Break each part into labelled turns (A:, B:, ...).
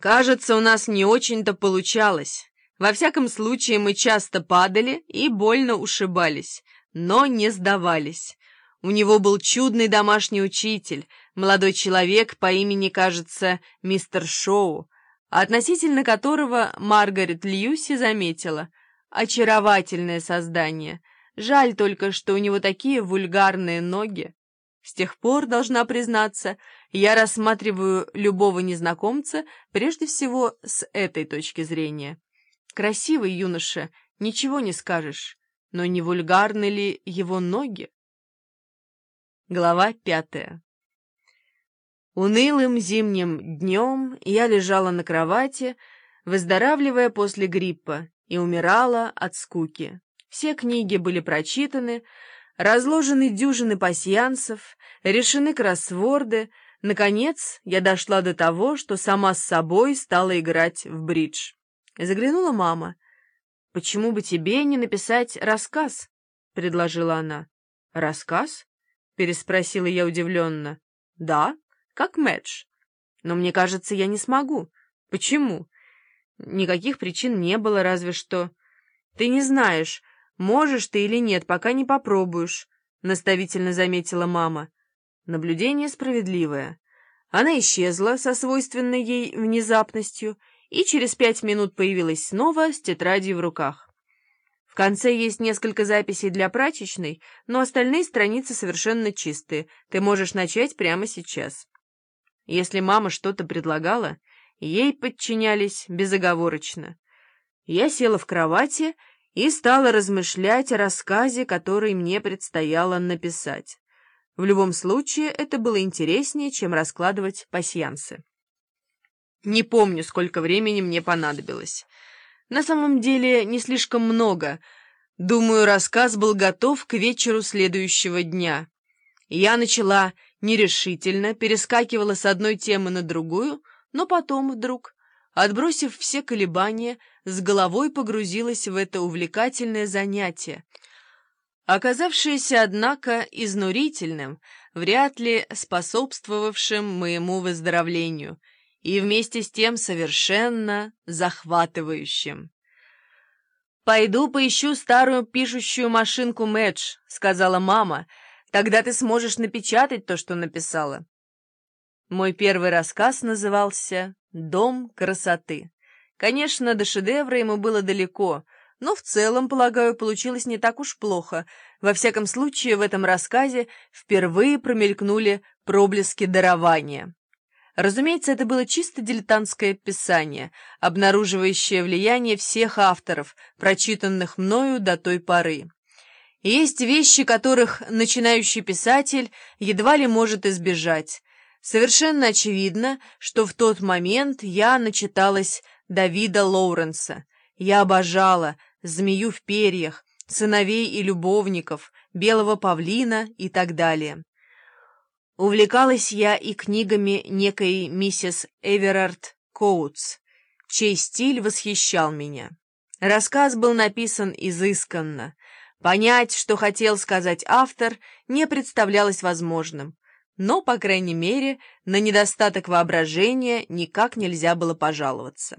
A: Кажется, у нас не очень-то получалось. Во всяком случае, мы часто падали и больно ушибались, но не сдавались. У него был чудный домашний учитель, молодой человек по имени, кажется, мистер Шоу, относительно которого Маргарет Льюси заметила. Очаровательное создание. Жаль только, что у него такие вульгарные ноги. С тех пор, должна признаться, я рассматриваю любого незнакомца прежде всего с этой точки зрения. Красивый юноша, ничего не скажешь, но не вульгарны ли его ноги? Глава пятая Унылым зимним днем я лежала на кровати, выздоравливая после гриппа, и умирала от скуки. Все книги были прочитаны, разложены дюжины пасьянсов, решены кроссворды. Наконец, я дошла до того, что сама с собой стала играть в бридж. Заглянула мама. «Почему бы тебе не написать рассказ?» — предложила она. «Рассказ?» — переспросила я удивленно. «Да, как Мэдж. Но мне кажется, я не смогу. Почему?» Никаких причин не было, разве что... «Ты не знаешь, можешь ты или нет, пока не попробуешь», — наставительно заметила мама. Наблюдение справедливое. Она исчезла со свойственной ей внезапностью и через пять минут появилась снова с тетрадью в руках. В конце есть несколько записей для прачечной, но остальные страницы совершенно чистые. Ты можешь начать прямо сейчас. Если мама что-то предлагала, ей подчинялись безоговорочно. Я села в кровати и стала размышлять о рассказе, который мне предстояло написать. В любом случае, это было интереснее, чем раскладывать пасьянсы. Не помню, сколько времени мне понадобилось. На самом деле, не слишком много. Думаю, рассказ был готов к вечеру следующего дня. Я начала нерешительно, перескакивала с одной темы на другую, но потом вдруг, отбросив все колебания, с головой погрузилась в это увлекательное занятие, оказавшееся, однако, изнурительным, вряд ли способствовавшим моему выздоровлению — и вместе с тем совершенно захватывающим. «Пойду поищу старую пишущую машинку Мэдж», — сказала мама. «Тогда ты сможешь напечатать то, что написала». Мой первый рассказ назывался «Дом красоты». Конечно, до шедевра ему было далеко, но в целом, полагаю, получилось не так уж плохо. Во всяком случае, в этом рассказе впервые промелькнули проблески дарования. Разумеется, это было чисто дилетантское писание, обнаруживающее влияние всех авторов, прочитанных мною до той поры. Есть вещи, которых начинающий писатель едва ли может избежать. Совершенно очевидно, что в тот момент я начиталась Давида Лоуренса. Я обожала «Змею в перьях», «Сыновей и любовников», «Белого павлина» и так далее. Увлекалась я и книгами некой миссис Эверард Коутс, чей стиль восхищал меня. Рассказ был написан изысканно. Понять, что хотел сказать автор, не представлялось возможным. Но, по крайней мере, на недостаток воображения никак нельзя было пожаловаться.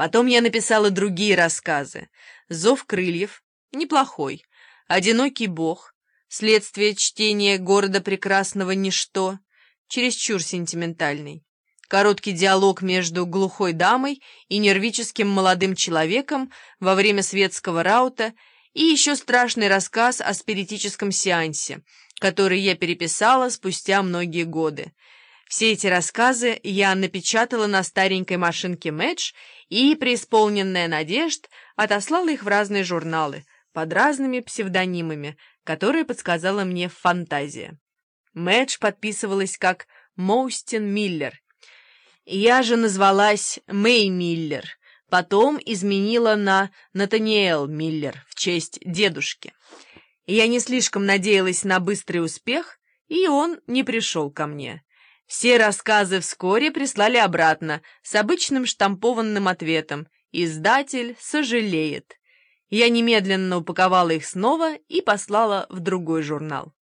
A: Потом я написала другие рассказы. «Зов крыльев» — неплохой. «Одинокий бог», Следствие чтения «Города прекрасного ничто» чересчур сентиментальный. Короткий диалог между глухой дамой и нервическим молодым человеком во время светского раута и еще страшный рассказ о спиритическом сеансе, который я переписала спустя многие годы. Все эти рассказы я напечатала на старенькой машинке Мэдж и, преисполненная надежд, отослала их в разные журналы под разными псевдонимами, которые подсказала мне фантазия. Мэдж подписывалась как Моустин Миллер. Я же назвалась Мэй Миллер, потом изменила на Натаниэл Миллер в честь дедушки. Я не слишком надеялась на быстрый успех, и он не пришел ко мне. Все рассказы вскоре прислали обратно с обычным штампованным ответом «Издатель сожалеет». Я немедленно упаковала их снова и послала в другой журнал.